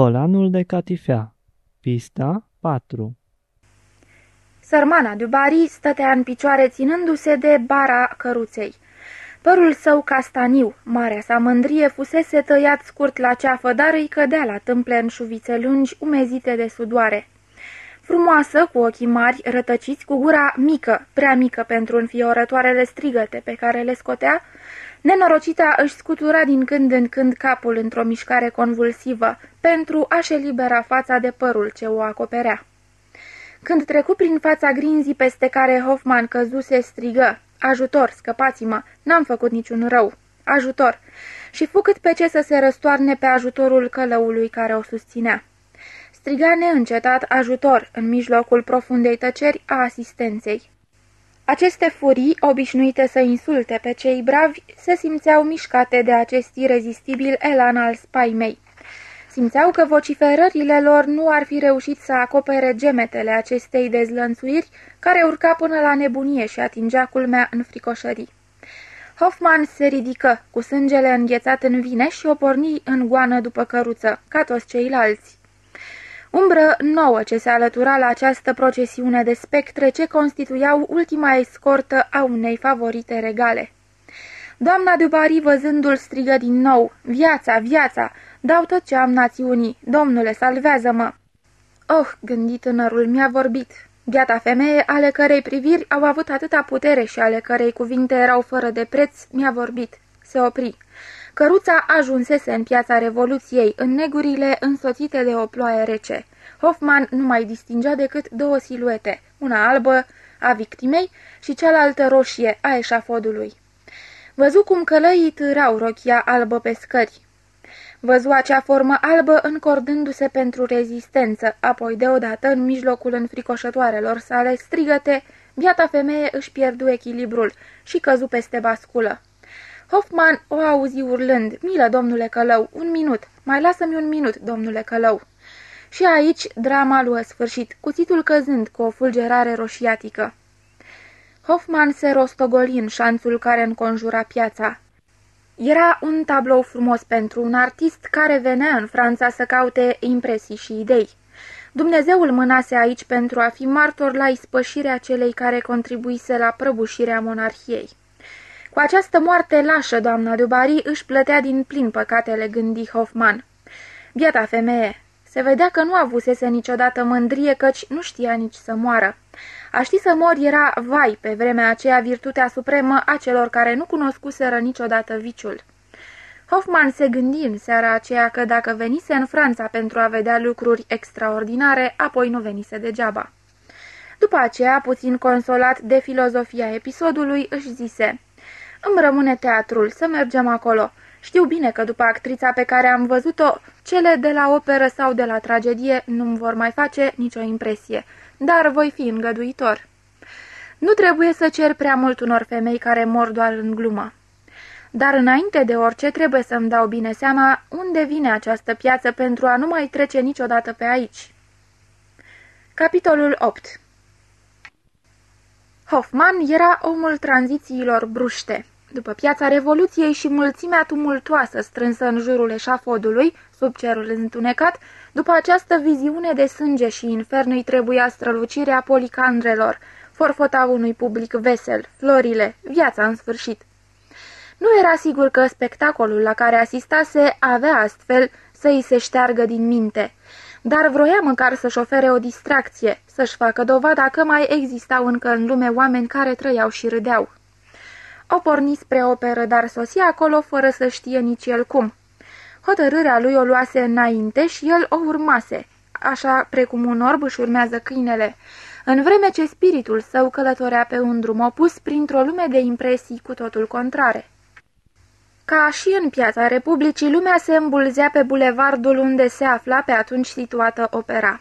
Colanul de catifea Pista 4 Sărmana Dubari stătea în picioare ținându-se de bara căruței. Părul său castaniu, marea sa mândrie, fusese tăiat scurt la ceafă, dar îi cădea la tâmple în șuvițe lungi, umezite de sudoare. Frumoasă, cu ochii mari, rătăciți, cu gura mică, prea mică pentru înfiorătoarele strigăte pe care le scotea, nenorocita își scutura din când în când capul într-o mișcare convulsivă, pentru a-și elibera fața de părul ce o acoperea. Când trecu prin fața grinzii peste care Hoffman căzuse, strigă, Ajutor, scăpați-mă, n-am făcut niciun rău. Ajutor! Și fu cât pe ce să se răstoarne pe ajutorul călăului care o susținea. Striga neîncetat ajutor în mijlocul profundei tăceri a asistenței. Aceste furii, obișnuite să insulte pe cei bravi, se simțeau mișcate de acest irezistibil elan al spaimei. Simțeau că vociferările lor nu ar fi reușit să acopere gemetele acestei dezlănțuiri, care urca până la nebunie și atingea culmea în fricoșării. Hoffman se ridică, cu sângele înghețat în vine și o porni în goană după căruță, ca toți ceilalți. Umbră nouă ce se alătura la această procesiune de spectre ce constituiau ultima escortă a unei favorite regale. Doamna Dubari, văzându-l, strigă din nou, Viața, viața! Dau tot ce am națiunii! Domnule, salvează-mă!" Oh, gândi tânărul, mi-a vorbit. Biata femeie, ale cărei priviri au avut atâta putere și ale cărei cuvinte erau fără de preț, mi-a vorbit. Se opri. Căruța ajunsese în piața Revoluției, în negurile însoțite de o ploaie rece. Hoffman nu mai distingea decât două siluete, una albă a victimei și cealaltă roșie a eșafodului. Văzu cum călăii târau rochia albă pe scări. Văzu acea formă albă încordându-se pentru rezistență, apoi deodată, în mijlocul înfricoșătoarelor sale strigăte, biata femeie își pierdu echilibrul și căzu peste basculă. Hoffman o auzi urlând, milă, domnule călău, un minut, mai lasă-mi un minut, domnule călău. Și aici drama luă sfârșit, cuțitul căzând cu o fulgerare roșiatică. Hoffman se rostogoli în șanțul care înconjura piața. Era un tablou frumos pentru un artist care venea în Franța să caute impresii și idei. Dumnezeul mânase aici pentru a fi martor la ispășirea celei care contribuise la prăbușirea monarhiei. Cu această moarte lașă, doamna Dubari își plătea din plin păcatele, gândi Hoffman. Biata femeie, se vedea că nu avusese niciodată mândrie, căci nu știa nici să moară. A ști să mor era, vai, pe vremea aceea virtutea supremă a celor care nu cunoscuseră niciodată viciul. Hoffman se gândi în seara aceea că dacă venise în Franța pentru a vedea lucruri extraordinare, apoi nu venise degeaba. După aceea, puțin consolat de filozofia episodului, își zise Îmi rămâne teatrul, să mergem acolo. Știu bine că după actrița pe care am văzut-o, cele de la operă sau de la tragedie nu-mi vor mai face nicio impresie dar voi fi îngăduitor. Nu trebuie să cer prea mult unor femei care mor doar în glumă. Dar înainte de orice trebuie să-mi dau bine seama unde vine această piață pentru a nu mai trece niciodată pe aici. Capitolul 8 Hoffman era omul tranzițiilor bruște. După piața Revoluției și mulțimea tumultoasă strânsă în jurul eșafodului, sub cerul întunecat, după această viziune de sânge și infern îi trebuia strălucirea policandrelor, forfota unui public vesel, florile, viața în sfârșit. Nu era sigur că spectacolul la care asistase avea astfel să îi se șteargă din minte, dar vroia măcar să-și ofere o distracție, să-și facă dovada că mai existau încă în lume oameni care trăiau și râdeau. O porni spre operă, dar sosi acolo fără să știe nici el cum. Hotărârea lui o luase înainte și el o urmase, așa precum un orb își urmează câinele, în vreme ce spiritul său călătorea pe un drum opus printr-o lume de impresii cu totul contrare. Ca și în piața Republicii, lumea se îmbulzea pe bulevardul unde se afla pe atunci situată opera.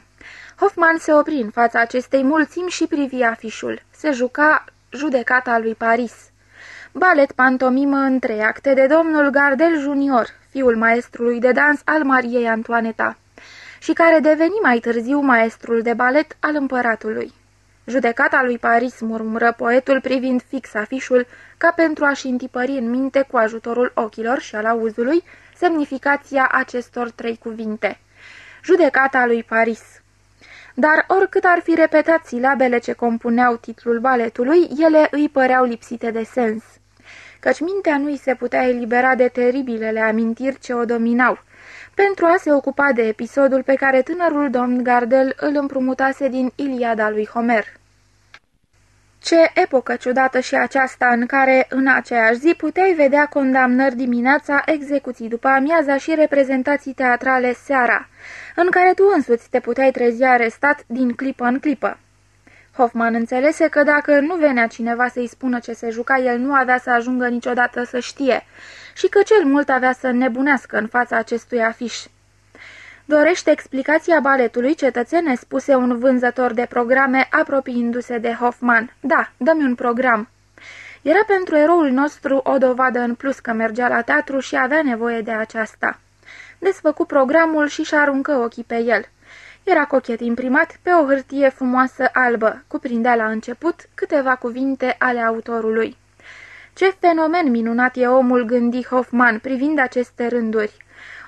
Hoffman se opri în fața acestei mulțimi și privi afișul. Se juca judecata lui Paris. Balet pantomimă în trei acte de domnul Gardel Junior, fiul maestrului de dans al Mariei Antoaneta, și care deveni mai târziu maestrul de balet al împăratului. Judecata lui Paris murmură poetul privind fix afișul ca pentru a-și întipări în minte cu ajutorul ochilor și al auzului semnificația acestor trei cuvinte. judecata lui Paris. Dar oricât ar fi repetat silabele ce compuneau titlul baletului, ele îi păreau lipsite de sens. Căci mintea nu îi se putea elibera de teribilele amintiri ce o dominau, pentru a se ocupa de episodul pe care tânărul domn Gardel îl împrumutase din Iliada lui Homer. Ce epocă ciudată și aceasta în care, în aceeași zi, puteai vedea condamnări dimineața, execuții după amiaza și reprezentații teatrale seara, în care tu însuți te puteai trezi arestat din clipă în clipă. Hoffman înțelese că dacă nu venea cineva să-i spună ce se juca, el nu avea să ajungă niciodată să știe și că cel mult avea să nebunească în fața acestui afiș. Dorește explicația baletului, cetățene, spuse un vânzător de programe apropiindu-se de Hoffman. Da, dă-mi un program. Era pentru eroul nostru o dovadă în plus că mergea la teatru și avea nevoie de aceasta. Desfăcu programul și-și aruncă ochii pe el. Era cochet imprimat pe o hârtie frumoasă albă, cuprindea la început câteva cuvinte ale autorului. Ce fenomen minunat e omul, gândi Hoffman, privind aceste rânduri.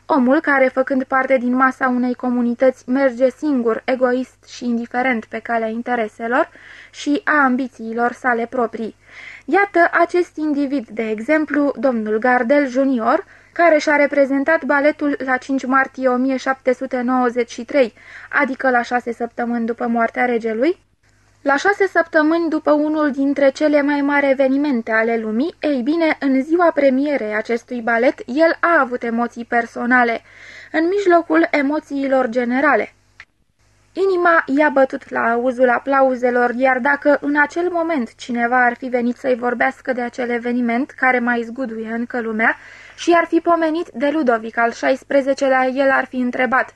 Omul care, făcând parte din masa unei comunități, merge singur, egoist și indiferent pe calea intereselor și a ambițiilor sale proprii. Iată acest individ, de exemplu, domnul Gardel Junior, care și-a reprezentat baletul la 5 martie 1793, adică la șase săptămâni după moartea regelui, la șase săptămâni după unul dintre cele mai mari evenimente ale lumii, ei bine, în ziua premierei acestui balet, el a avut emoții personale, în mijlocul emoțiilor generale. Inima i-a bătut la auzul aplauzelor, iar dacă în acel moment cineva ar fi venit să-i vorbească de acel eveniment care mai zguduie încă lumea și ar fi pomenit de Ludovic al XVI-lea, el ar fi întrebat,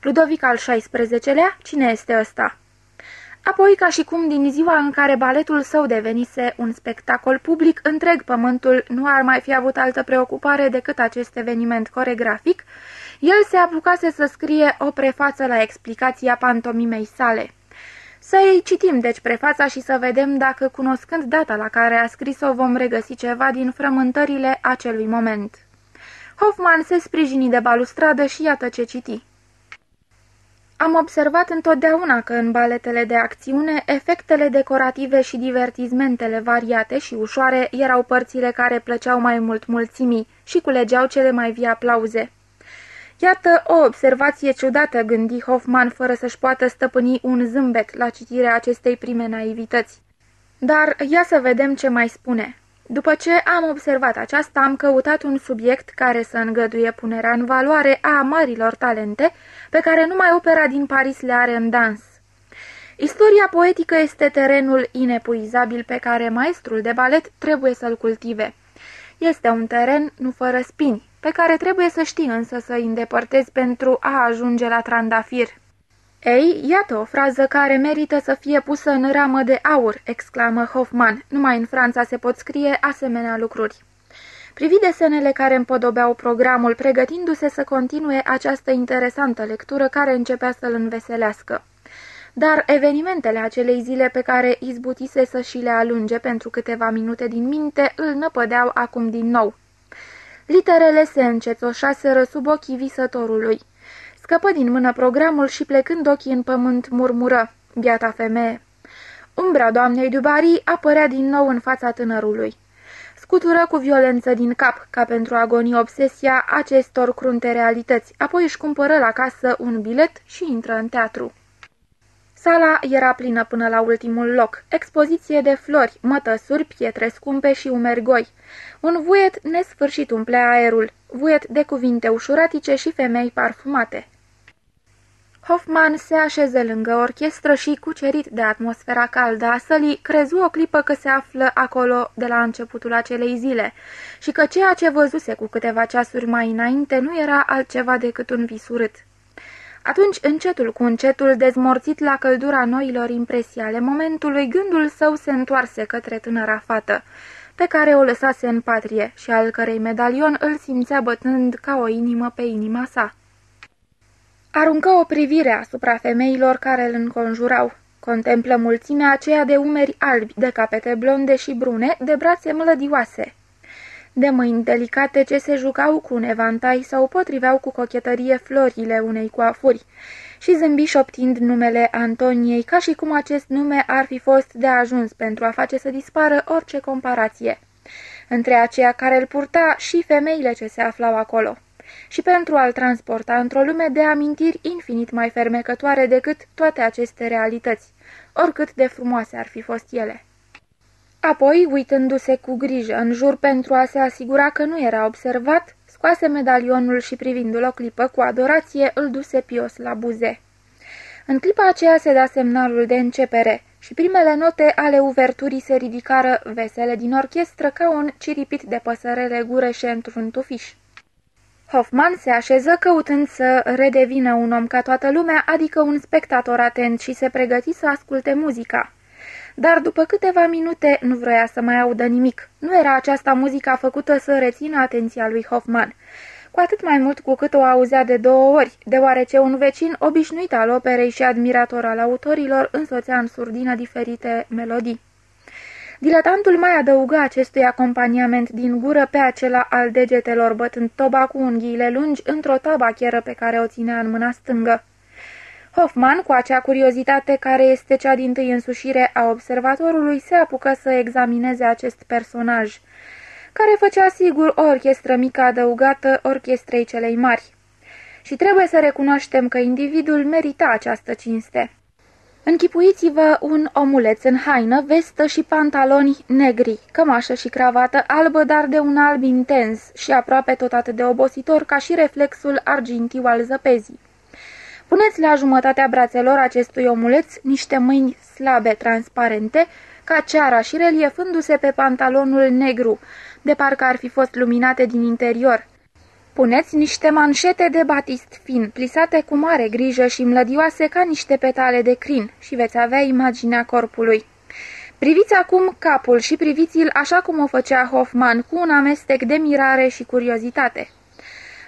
Ludovic al XVI-lea, cine este ăsta? Apoi, ca și cum din ziua în care baletul său devenise un spectacol public, întreg pământul nu ar mai fi avut altă preocupare decât acest eveniment coregrafic, el se apucase să scrie o prefață la explicația pantomimei sale. Să-i citim deci prefața și să vedem dacă, cunoscând data la care a scris-o, vom regăsi ceva din frământările acelui moment. Hoffman se sprijini de balustradă și iată ce citi. Am observat întotdeauna că în baletele de acțiune, efectele decorative și divertismentele variate și ușoare erau părțile care plăceau mai mult mulțimii și culegeau cele mai vii aplauze. Iată o observație ciudată, gândi Hoffman, fără să-și poată stăpâni un zâmbet la citirea acestei prime naivități. Dar ia să vedem ce mai spune. După ce am observat aceasta, am căutat un subiect care să îngăduie punerea în valoare a marilor talente pe care numai opera din Paris le are în dans. Istoria poetică este terenul inepuizabil pe care maestrul de balet trebuie să-l cultive. Este un teren nu fără spini, pe care trebuie să știi însă să îi îndepărtezi pentru a ajunge la trandafir. Ei, iată o frază care merită să fie pusă în ramă de aur, exclamă Hoffman. Numai în Franța se pot scrie asemenea lucruri. Privi desenele care împodobeau programul, pregătindu-se să continue această interesantă lectură care începea să-l înveselească. Dar evenimentele acelei zile pe care izbutise să și le alunge pentru câteva minute din minte îl năpădeau acum din nou. Literele se încețoșaseră sub ochii visătorului. Scăpă din mână programul și plecând ochii în pământ murmură, biata femeie. Umbra doamnei Dubari apărea din nou în fața tânărului. Scutură cu violență din cap, ca pentru a goni obsesia acestor crunte realități, apoi își cumpără la casă un bilet și intră în teatru. Sala era plină până la ultimul loc, expoziție de flori, mătăsuri, pietre scumpe și umergoi. Un vuiet nesfârșit umplea aerul, vuiet de cuvinte ușuratice și femei parfumate. Hoffman se așeză lângă orchestră și, cucerit de atmosfera caldă a sălii, crezu o clipă că se află acolo de la începutul acelei zile și că ceea ce văzuse cu câteva ceasuri mai înainte nu era altceva decât un vis urât. Atunci, încetul cu încetul, dezmorțit la căldura noilor impresii ale momentului, gândul său se întoarse către tânăra fată, pe care o lăsase în patrie și al cărei medalion îl simțea bătând ca o inimă pe inima sa. Aruncă o privire asupra femeilor care îl înconjurau. Contemplă mulțimea aceea de umeri albi, de capete blonde și brune, de brațe mlădioase. De mâini delicate ce se jucau cu un evantai sau potriveau cu cochetărie florile unei coafuri, și zâmbi șoptind numele Antoniei, ca și cum acest nume ar fi fost de ajuns pentru a face să dispară orice comparație. Între aceea care îl purta și femeile ce se aflau acolo. Și pentru a-l transporta într-o lume de amintiri infinit mai fermecătoare decât toate aceste realități, oricât de frumoase ar fi fost ele. Apoi, uitându-se cu grijă în jur pentru a se asigura că nu era observat, scoase medalionul și privindu-l o clipă cu adorație, îl duse pios la buze. În clipa aceea se da semnalul de începere și primele note ale uverturii se ridicară vesele din orchestră ca un ciripit de păsărele gureșe într-un tufiș. Hoffman se așeză căutând să redevină un om ca toată lumea, adică un spectator atent și se pregăti să asculte muzica. Dar după câteva minute nu vroia să mai audă nimic. Nu era aceasta muzica făcută să rețină atenția lui Hoffman cu atât mai mult cu cât o auzea de două ori, deoarece un vecin obișnuit al operei și admirator al autorilor însoțea în surdină diferite melodii. Diletantul mai adăugă acestui acompaniament din gură pe acela al degetelor, bătând toba cu unghiile lungi într-o tabacheră pe care o ținea în mâna stângă. Hoffman, cu acea curiozitate care este cea din tâi însușire a observatorului, se apucă să examineze acest personaj – care făcea sigur o orchestră mică adăugată orchestrei celei mari. Și trebuie să recunoaștem că individul merita această cinste. Închipuiți-vă un omuleț în haină, vestă și pantaloni negri, cămașă și cravată albă, dar de un alb intens și aproape tot atât de obositor ca și reflexul argintiu al zăpezii. Puneți la jumătatea brațelor acestui omuleț niște mâini slabe, transparente, ca ceara și reliefându-se pe pantalonul negru, de parcă ar fi fost luminate din interior. Puneți niște manșete de batist fin, plisate cu mare grijă și mlădioase ca niște petale de crin și veți avea imaginea corpului. Priviți acum capul și priviți-l așa cum o făcea Hoffman, cu un amestec de mirare și curiozitate.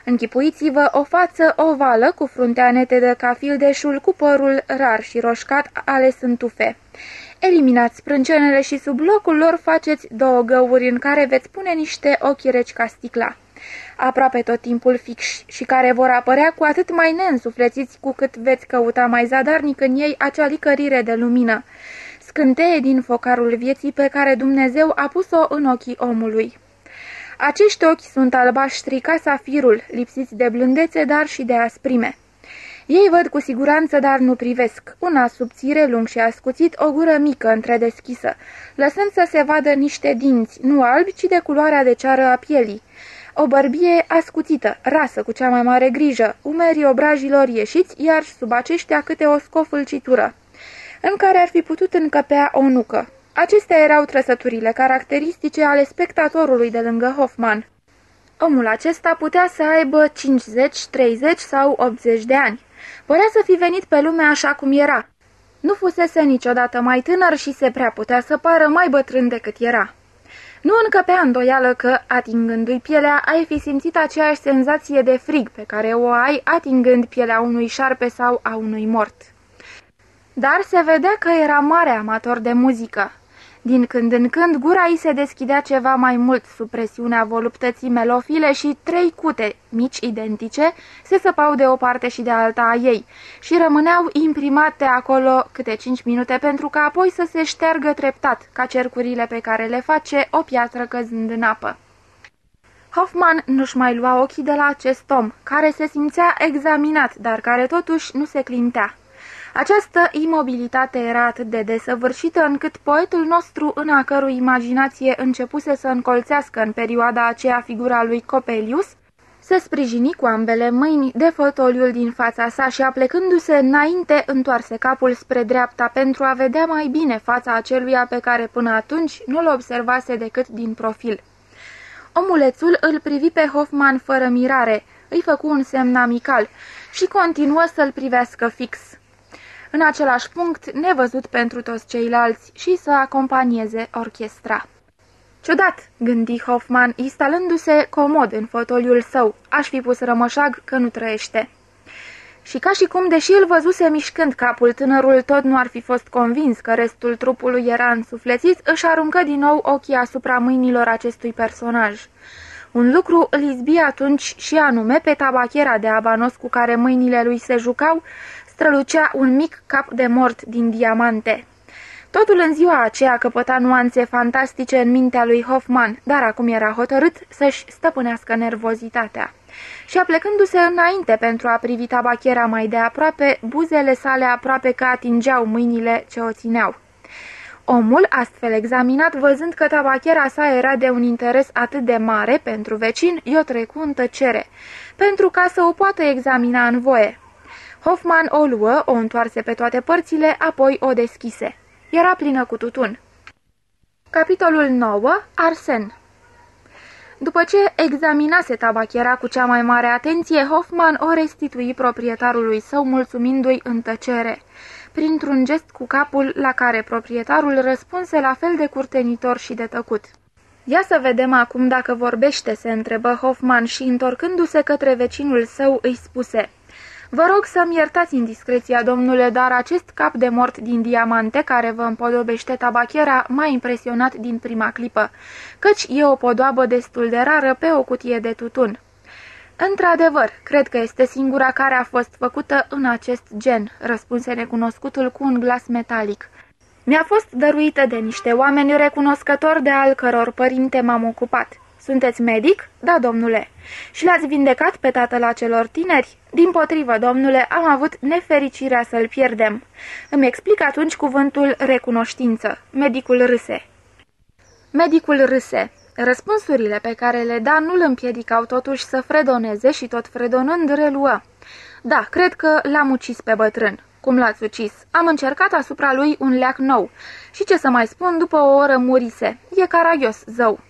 Închipuiți-vă o față ovală cu fruntea netedă ca fildeșul, cu părul rar și roșcat ales în tufe. Eliminați sprâncenele și sub locul lor faceți două găuri în care veți pune niște ochi reci ca sticla. Aproape tot timpul fix și care vor apărea cu atât mai neînsuflețiți cu cât veți căuta mai zadarnic în ei acea licărire de lumină. Scânteie din focarul vieții pe care Dumnezeu a pus-o în ochii omului. Acești ochi sunt albaștri ca safirul, lipsiți de blândețe, dar și de asprime. Ei văd cu siguranță, dar nu privesc. Una subțire, lung și ascuțit, o gură mică, întredeschisă, lăsând să se vadă niște dinți, nu albi, ci de culoarea de ceară a pielii. O bărbie ascuțită, rasă cu cea mai mare grijă, umerii obrajilor ieșiți, iar sub aceștia câte o scofâlcitură, în care ar fi putut încăpea o nucă. Acestea erau trăsăturile caracteristice ale spectatorului de lângă Hoffman. Omul acesta putea să aibă 50, 30 sau 80 de ani. Părea să fi venit pe lume așa cum era. Nu fusese niciodată mai tânăr și se prea putea să pară mai bătrân decât era. Nu încăpea îndoială că, atingându-i pielea, ai fi simțit aceeași senzație de frig pe care o ai atingând pielea unui șarpe sau a unui mort. Dar se vedea că era mare amator de muzică. Din când în când, gura ei se deschidea ceva mai mult sub presiunea voluptății melofile și trei cute, mici, identice, se săpau de o parte și de alta a ei și rămâneau imprimate acolo câte cinci minute pentru ca apoi să se șteargă treptat, ca cercurile pe care le face o piatră căzând în apă. Hoffman nu-și mai lua ochii de la acest om, care se simțea examinat, dar care totuși nu se clintea. Această imobilitate era atât de desăvârșită încât poetul nostru, în a cărui imaginație începuse să încolțească în perioada aceea figura lui Copelius, se sprijini cu ambele mâini de fotoliul din fața sa și aplecându-se înainte, întoarse capul spre dreapta pentru a vedea mai bine fața aceluia pe care până atunci nu-l observase decât din profil. Omulețul îl privi pe Hoffman fără mirare, îi făcu un semn amical și continuă să-l privească fix în același punct nevăzut pentru toți ceilalți și să acompanieze orchestra. Ciudat, gândi Hoffman, instalându-se comod în fotoliul său. Aș fi pus rămășag că nu trăiește. Și ca și cum, deși îl văzuse mișcând capul, tânărul tot nu ar fi fost convins că restul trupului era însuflețit, își aruncă din nou ochii asupra mâinilor acestui personaj. Un lucru îl izbi atunci și anume pe tabachera de abanos cu care mâinile lui se jucau, strălucea un mic cap de mort din diamante. Totul în ziua aceea căpăta nuanțe fantastice în mintea lui Hoffman, dar acum era hotărât să-și stăpânească nervozitatea. Și aplecându-se înainte pentru a privi tabachera mai de aproape, buzele sale aproape că atingeau mâinile ce o țineau. Omul, astfel examinat, văzând că tabachera sa era de un interes atât de mare pentru vecin, i-o trecu în tăcere, pentru ca să o poată examina în voie. Hoffman o luă, o întoarse pe toate părțile, apoi o deschise. Era plină cu tutun. Capitolul 9. Arsen După ce examinase tabachera cu cea mai mare atenție, Hoffman o restitui proprietarului său, mulțumindu-i în tăcere, printr-un gest cu capul la care proprietarul răspunse la fel de curtenitor și de tăcut. Ia să vedem acum dacă vorbește, se întrebă Hoffman și, întorcându-se către vecinul său, îi spuse – Vă rog să-mi iertați indiscreția, domnule, dar acest cap de mort din diamante care vă împodobește tabachera m-a impresionat din prima clipă, căci e o podoabă destul de rară pe o cutie de tutun. Într-adevăr, cred că este singura care a fost făcută în acest gen, răspunse necunoscutul cu un glas metalic. Mi-a fost dăruită de niște oameni recunoscători de al căror părinte m-am ocupat. Sunteți medic? Da, domnule. Și l-ați vindecat pe tatăl acelor tineri? Din potrivă, domnule, am avut nefericirea să-l pierdem. Îmi explic atunci cuvântul recunoștință. Medicul râse. Medicul râse. Răspunsurile pe care le da nu îl împiedicau totuși să fredoneze și tot fredonând reluă. Da, cred că l-am ucis pe bătrân. Cum l-ați ucis? Am încercat asupra lui un leac nou. Și ce să mai spun, după o oră murise. E caragios, zău.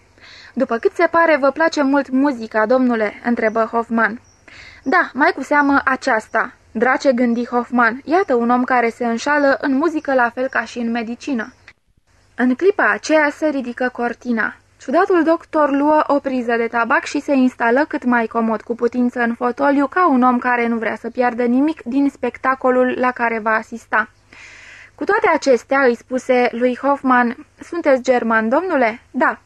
După cât se pare, vă place mult muzica, domnule?" întrebă Hoffman. Da, mai cu seamă aceasta." Drace gândi Hoffman, iată un om care se înșală în muzică la fel ca și în medicină. În clipa aceea se ridică cortina. Ciudatul doctor luă o priză de tabac și se instală cât mai comod cu putință în fotoliu ca un om care nu vrea să piardă nimic din spectacolul la care va asista. Cu toate acestea, îi spuse lui Hoffman, sunteți german, domnule? Da.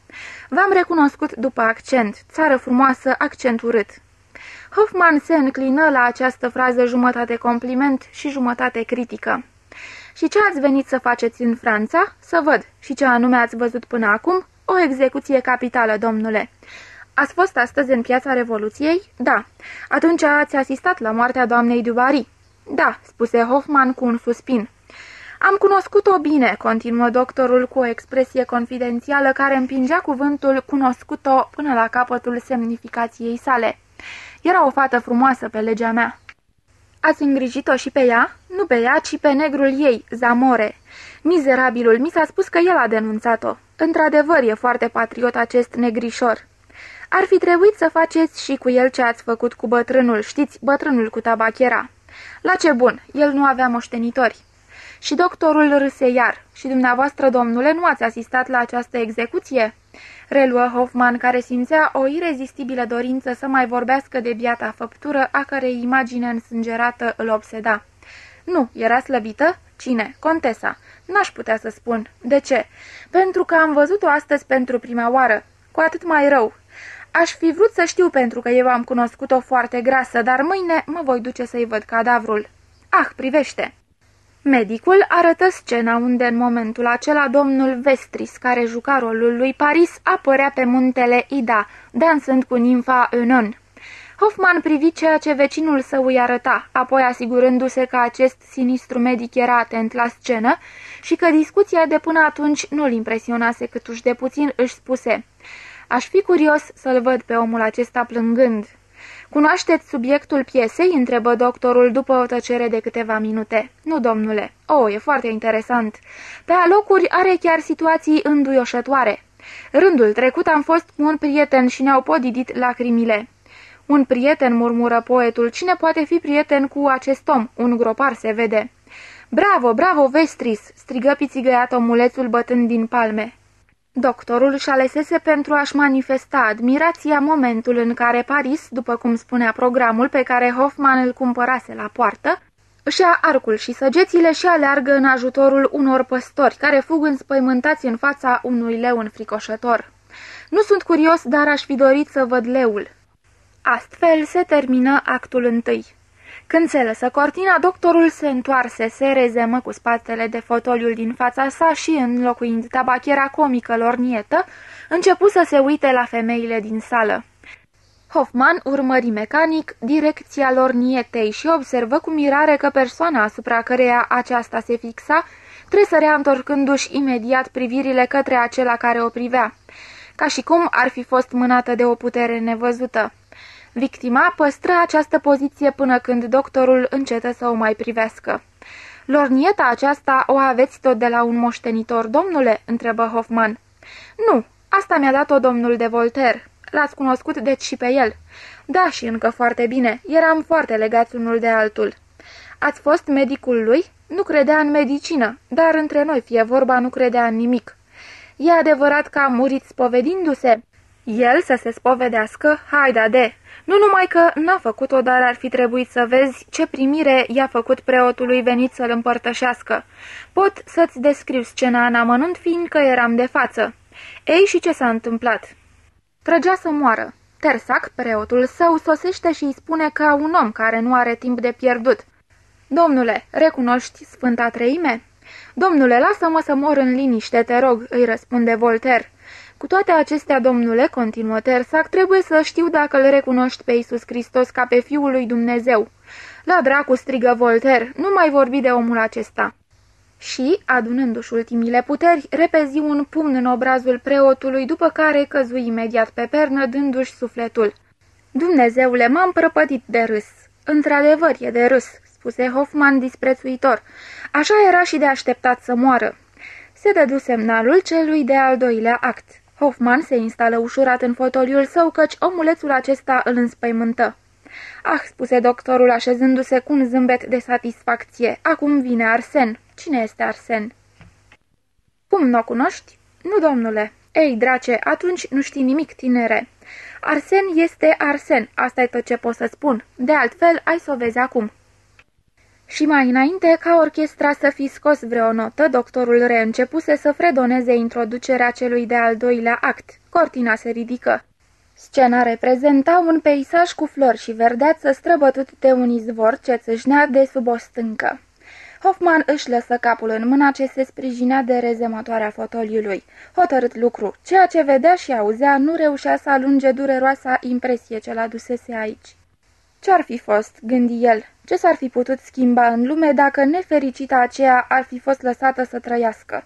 V-am recunoscut după accent, țară frumoasă, accent urât. Hoffman se înclină la această frază jumătate compliment și jumătate critică. Și ce ați venit să faceți în Franța? Să văd. Și ce anume ați văzut până acum? O execuție capitală, domnule. Ați fost astăzi în piața Revoluției? Da. Atunci ați asistat la moartea doamnei Dubarry? Da, spuse Hoffman cu un suspin. Am cunoscut-o bine, continuă doctorul cu o expresie confidențială care împingea cuvântul cunoscut-o până la capătul semnificației sale. Era o fată frumoasă pe legea mea. Ați îngrijit-o și pe ea? Nu pe ea, ci pe negrul ei, Zamore. Mizerabilul, mi s-a spus că el a denunțat-o. Într-adevăr, e foarte patriot acest negrișor. Ar fi trebuit să faceți și cu el ce ați făcut cu bătrânul, știți, bătrânul cu tabachera. La ce bun, el nu avea moștenitori. Și doctorul râse iar. Și dumneavoastră, domnule, nu ați asistat la această execuție?" Reluă Hoffman, care simțea o irezistibilă dorință să mai vorbească de biata făptură, a cărei imagine însângerată îl obseda. Nu, era slăbită? Cine? Contesa. N-aș putea să spun. De ce? Pentru că am văzut-o astăzi pentru prima oară. Cu atât mai rău. Aș fi vrut să știu pentru că eu am cunoscut-o foarte grasă, dar mâine mă voi duce să-i văd cadavrul. Ah, privește! Medicul arătă scena unde în momentul acela domnul Vestris, care juca rolul lui Paris, apărea pe muntele Ida, dansând cu nimfa Eunon. Hoffman privi ceea ce vecinul său îi arăta, apoi asigurându-se că acest sinistru medic era atent la scenă și că discuția de până atunci nu-l impresionase câtuși de puțin, își spuse Aș fi curios să-l văd pe omul acesta plângând." Cunoașteți subiectul piesei?" întrebă doctorul după o tăcere de câteva minute. Nu, domnule. Oh, e foarte interesant. Pe alocuri are chiar situații înduioșătoare. Rândul trecut am fost cu un prieten și ne-au podidit lacrimile. Un prieten, murmură poetul, cine poate fi prieten cu acest om? Un gropar se vede. Bravo, bravo, Vestris!" strigă pițigăiat omulețul bătând din palme. Doctorul își alesese pentru a-și manifesta admirația momentul în care Paris, după cum spunea programul pe care Hoffman îl cumpărase la poartă, își ia arcul și săgețile și aleargă în ajutorul unor păstori care fug înspăimântați în fața unui leu înfricoșător. Nu sunt curios, dar aș fi dorit să văd leul. Astfel se termină actul întâi. Când se lăsă cortina, doctorul se întoarse, se rezemă cu spatele de fotoliul din fața sa și, înlocuind tabachera comică lornietă, începu să se uite la femeile din sală. Hoffman urmări mecanic direcția lornietei și observă cu mirare că persoana asupra căreia aceasta se fixa tresărea întorcându-și imediat privirile către acela care o privea, ca și cum ar fi fost mânată de o putere nevăzută. Victima păstră această poziție până când doctorul încetă să o mai privească. Lornieta aceasta o aveți tot de la un moștenitor, domnule?" întrebă Hoffman. Nu, asta mi-a dat-o domnul de Voltaire. L-ați cunoscut deci și pe el?" Da, și încă foarte bine. Eram foarte legați unul de altul." Ați fost medicul lui?" Nu credea în medicină, dar între noi, fie vorba, nu credea în nimic." E adevărat că a murit spovedindu-se?" El să se spovedească? Haida de! Nu numai că n-a făcut-o, dar ar fi trebuit să vezi ce primire i-a făcut preotului venit să-l împărtășească. Pot să-ți descriu scena în amănunt, fiindcă eram de față. Ei, și ce s-a întâmplat? Trăgea să moară. Tersac, preotul său, sosește și îi spune ca un om care nu are timp de pierdut. Domnule, recunoști Sfânta Treime? Domnule, lasă-mă să mor în liniște, te rog, îi răspunde Voltaire. Cu toate acestea, domnule, continuă Tersac, trebuie să știu dacă îl recunoști pe Iisus Hristos ca pe Fiul lui Dumnezeu. La dracu strigă Voltaire, nu mai vorbi de omul acesta. Și, adunându-și ultimile puteri, repezi un pumn în obrazul preotului, după care căzui imediat pe pernă, dându-și sufletul. Dumnezeule, m-am prăpădit de râs. Într-adevăr e de râs, spuse Hoffman disprețuitor. Așa era și de așteptat să moară. Se dădu semnalul celui de al doilea act. Hoffman se instală ușurat în fotoliul său, căci omulețul acesta îl înspăimântă. Ah, spuse doctorul așezându-se cu un zâmbet de satisfacție, acum vine Arsen. Cine este Arsen? Cum nu o cunoști? Nu, domnule. Ei, drace, atunci nu știi nimic, tinere. Arsen este Arsen, asta e tot ce pot să spun. De altfel, ai să o vezi acum. Și mai înainte, ca orchestra să fi scos vreo notă, doctorul reîncepuse să fredoneze introducerea celui de-al doilea act. Cortina se ridică. Scena reprezenta un peisaj cu flori și verdeață străbătut de un izvor ce țâșnea de sub o stâncă. Hoffman își lăsă capul în mâna ce se sprijinea de rezemătoarea fotoliului. Hotărât lucru, ceea ce vedea și auzea nu reușea să alunge dureroasa impresie ce l-adusese aici. Ce-ar fi fost, gândi el, ce s-ar fi putut schimba în lume dacă nefericita aceea ar fi fost lăsată să trăiască?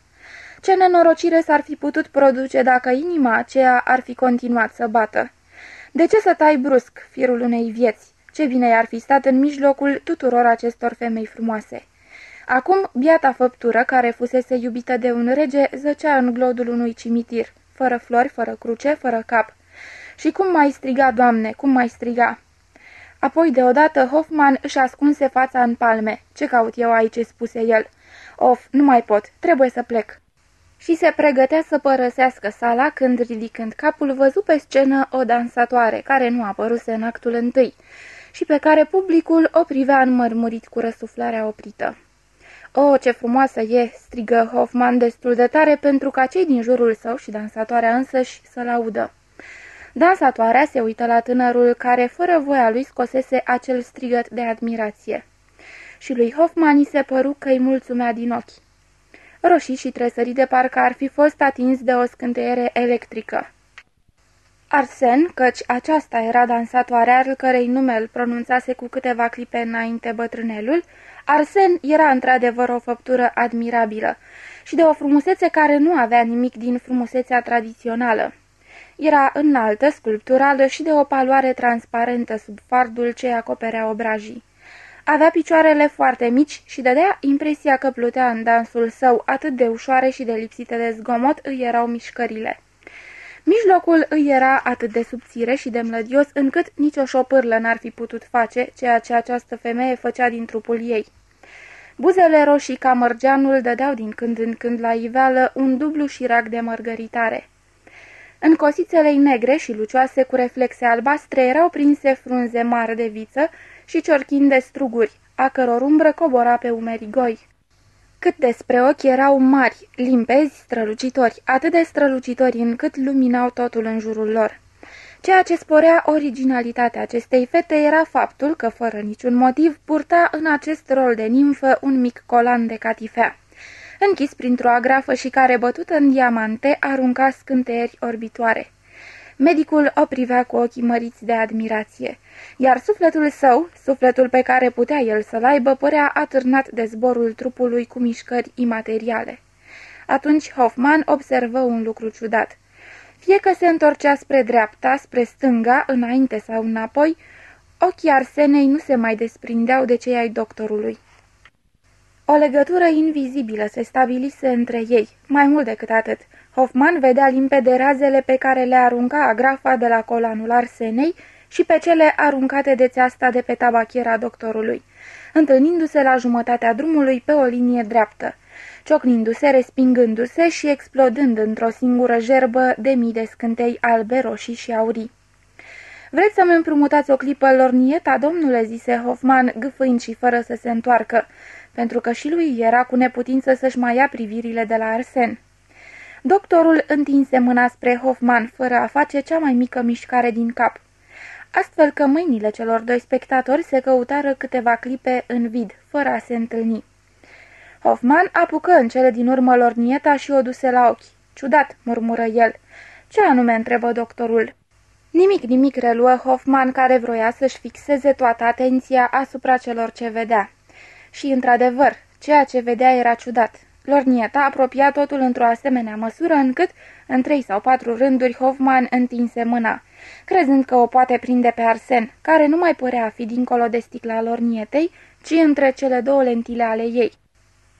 Ce nenorocire s-ar fi putut produce dacă inima aceea ar fi continuat să bată? De ce să tai brusc firul unei vieți? Ce bine i-ar fi stat în mijlocul tuturor acestor femei frumoase. Acum, biata făptură, care fusese iubită de un rege, zăcea în glodul unui cimitir, fără flori, fără cruce, fără cap. Și cum mai striga, Doamne, cum mai striga? Apoi, deodată, Hoffman își ascunse fața în palme. Ce caut eu aici?" spuse el. Of, nu mai pot, trebuie să plec." Și se pregătea să părăsească sala când, ridicând capul, văzu pe scenă o dansatoare, care nu apăruse în actul întâi și pe care publicul o privea înmărmurit cu răsuflarea oprită. O, ce frumoasă e!" strigă Hoffman destul de tare pentru ca cei din jurul său și dansatoarea însăși să-l audă. Dansatoarea se uită la tânărul care, fără voia lui, scosese acel strigăt de admirație. Și lui Hoffman îi se păru că îi mulțumea din ochi. Roșii și tresării de parcă ar fi fost atins de o scânteiere electrică. Arsen, căci aceasta era dansatoarea al cărei nume îl pronunțase cu câteva clipe înainte bătrânelul, Arsen era într-adevăr o făptură admirabilă și de o frumusețe care nu avea nimic din frumusețea tradițională. Era înaltă, sculpturală și de o paloare transparentă sub fardul ce acoperea obrajii. Avea picioarele foarte mici și dădea impresia că plutea în dansul său atât de ușoare și de lipsite de zgomot îi erau mișcările. Mijlocul îi era atât de subțire și de mlădios încât nicio șopârlă n-ar fi putut face ceea ce această femeie făcea din trupul ei. Buzele roșii ca mărgeanul dădeau din când în când la iveală un dublu șirac de mărgăritare. În cosițele negre și lucioase cu reflexe albastre erau prinse frunze mari de viță și ciorchini de struguri, a căror umbră cobora pe umerii goi. Cât despre ochi erau mari, limpezi, strălucitori, atât de strălucitori încât luminau totul în jurul lor. Ceea ce sporea originalitatea acestei fete era faptul că, fără niciun motiv, purta în acest rol de nimfă un mic colan de catifea, închis printr-o agrafă și care, bătută în diamante, arunca scânteieri orbitoare. Medicul o privea cu ochii măriți de admirație, iar sufletul său, sufletul pe care putea el să-l aibă, părea atârnat de zborul trupului cu mișcări imateriale. Atunci Hoffman observă un lucru ciudat. Fie că se întorcea spre dreapta, spre stânga, înainte sau înapoi, ochii Arsenei nu se mai desprindeau de cei ai doctorului. O legătură invizibilă se stabilise între ei, mai mult decât atât. Hoffman vedea limpede razele pe care le arunca agrafa de la colanul Arsenei și pe cele aruncate de țeasta de pe tabachiera doctorului, întâlnindu-se la jumătatea drumului pe o linie dreaptă ciocnindu-se, respingându-se și explodând într-o singură gerbă de mii de scântei albe, roșii și aurii. Vreți să-mi împrumutați o clipă lornieta, domnule?" zise Hoffman, gâfâind și fără să se întoarcă, pentru că și lui era cu neputință să-și mai ia privirile de la Arsen. Doctorul întinse mâna spre Hoffman, fără a face cea mai mică mișcare din cap. Astfel că mâinile celor doi spectatori se căutară câteva clipe în vid, fără a se întâlni. Hoffman apucă în cele din urmă lornieta și o duse la ochi. Ciudat, murmură el. Ce anume întrebă doctorul? Nimic, nimic, reluă Hoffman, care vroia să-și fixeze toată atenția asupra celor ce vedea. Și, într-adevăr, ceea ce vedea era ciudat. Lornieta apropia totul într-o asemenea măsură încât, în trei sau patru rânduri, Hoffman întinse mâna, crezând că o poate prinde pe Arsen, care nu mai părea a fi dincolo de sticla lornietei, ci între cele două lentile ale ei.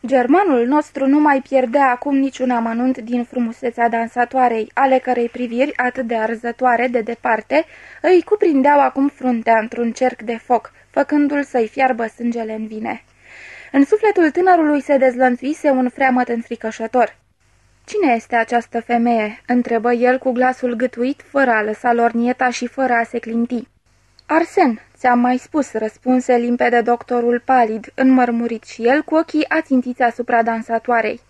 Germanul nostru nu mai pierdea acum niciun amănunt din frumusețea dansatoarei, ale cărei priviri atât de arzătoare de departe îi cuprindeau acum fruntea într-un cerc de foc, făcându-l să-i fiarbă sângele în vine. În sufletul tânărului se dezlănțuise un freamăt înfricoșător. Cine este această femeie?" întrebă el cu glasul gâtuit, fără a lăsa lornieta și fără a se clinti. Arsen, ți-am mai spus, răspunse limpede doctorul palid, înmărmurit și el cu ochii ațintiți asupra dansatoarei.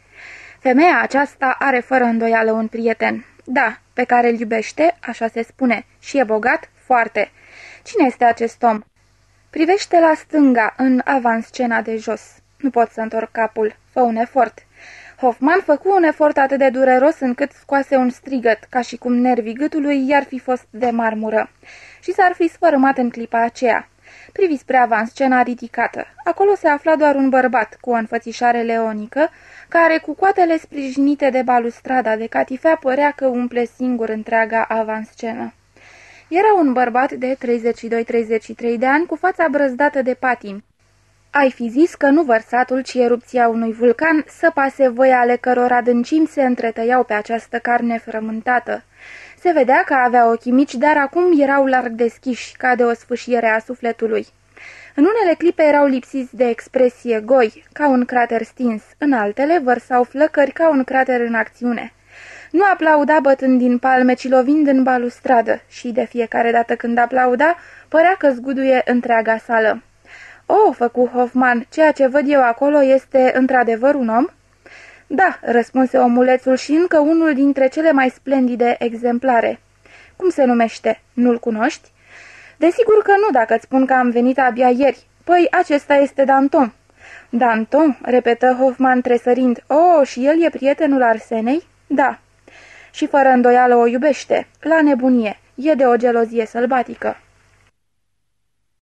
Femeia aceasta are fără îndoială un prieten. Da, pe care îl iubește, așa se spune, și e bogat, foarte. Cine este acest om? Privește la stânga, în avanscena de jos. Nu pot să întorc capul. Fă un efort. Hoffman făcu un efort atât de dureros încât scoase un strigăt, ca și cum nervii gâtului i-ar fi fost de marmură și s-ar fi sfărâmat în clipa aceea. Privi spre avans scena ridicată. Acolo se afla doar un bărbat cu o înfățișare leonică, care, cu coatele sprijinite de balustrada de catifea, părea că umple singur întreaga avanscenă. Era un bărbat de 32-33 de ani, cu fața brăzdată de patim. Ai fi zis că nu vărsatul, ci erupția unui vulcan săpase voia ale căror adâncimi se întretăiau pe această carne frământată. Se vedea că avea ochii mici, dar acum erau larg deschiși, ca de o sfâșiere a sufletului. În unele clipe erau lipsiți de expresie goi, ca un crater stins, în altele vărsau flăcări ca un crater în acțiune. Nu aplauda bătând din palme, ci lovind în balustradă și de fiecare dată când aplauda, părea că zguduie întreaga sală. Oh, făcu Hoffman, ceea ce văd eu acolo este într-adevăr un om?" Da," răspunse omulețul și încă unul dintre cele mai splendide exemplare. Cum se numește? Nu-l cunoști?" Desigur că nu, dacă îți spun că am venit abia ieri. Păi, acesta este Danton." Danton?" repetă Hoffman tresărind. Oh, și el e prietenul Arsenei?" Da." Și fără îndoială o iubește. La nebunie. E de o gelozie sălbatică."